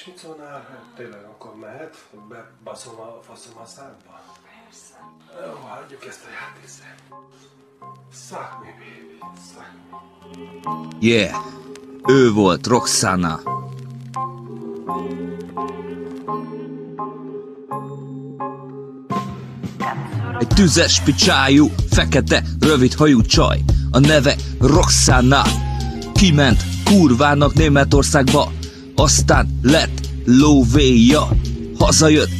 És mit szólnál, hát tényleg akkor mehet, bebaszom a faszom a szádba? Persze. Jó, hagyjuk ezt a játékszert. Suck me, baby, suck me. Yeah, ő volt Roxana. Egy tüzes picsájú, fekete, rövid hajú csaj. A neve Roxana. Kiment kurvának Németországba, aztán lett lóvéja. Hazajött,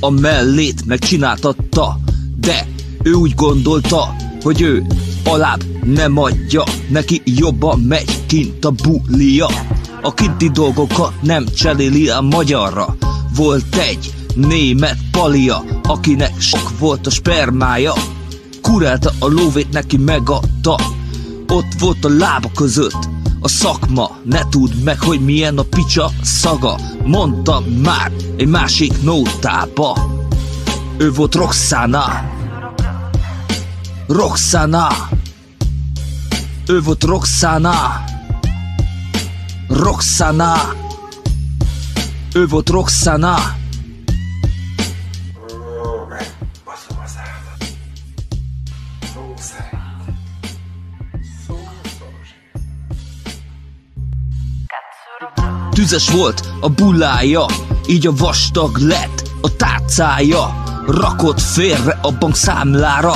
a mellét megcsináltatta, de ő úgy gondolta, hogy ő alább nem adja, neki jobban megy kint a bulia. A kinti dolgokat nem cseréli a magyarra. Volt egy német palia, akinek sok volt a spermája. Kurálta a lóvét, neki megadta. Ott volt a lába között a szakma, ne tudd meg, hogy milyen a picsa szaga. Mondtam már egy másik nótába. Ő volt Roxana. Roxana. Ő volt Roxana. Roxana. Ő volt Roxana. Tüzes volt a bulája, így a vastag lett a tárcája. Rakott félre a bank számlára,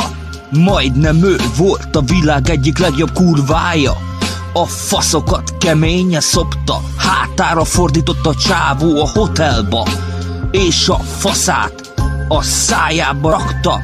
majdnem ő volt a világ egyik legjobb kurvája. A faszokat keményen szopta, hátára fordította a csávó a hotelba, és a faszát a szájába rakta.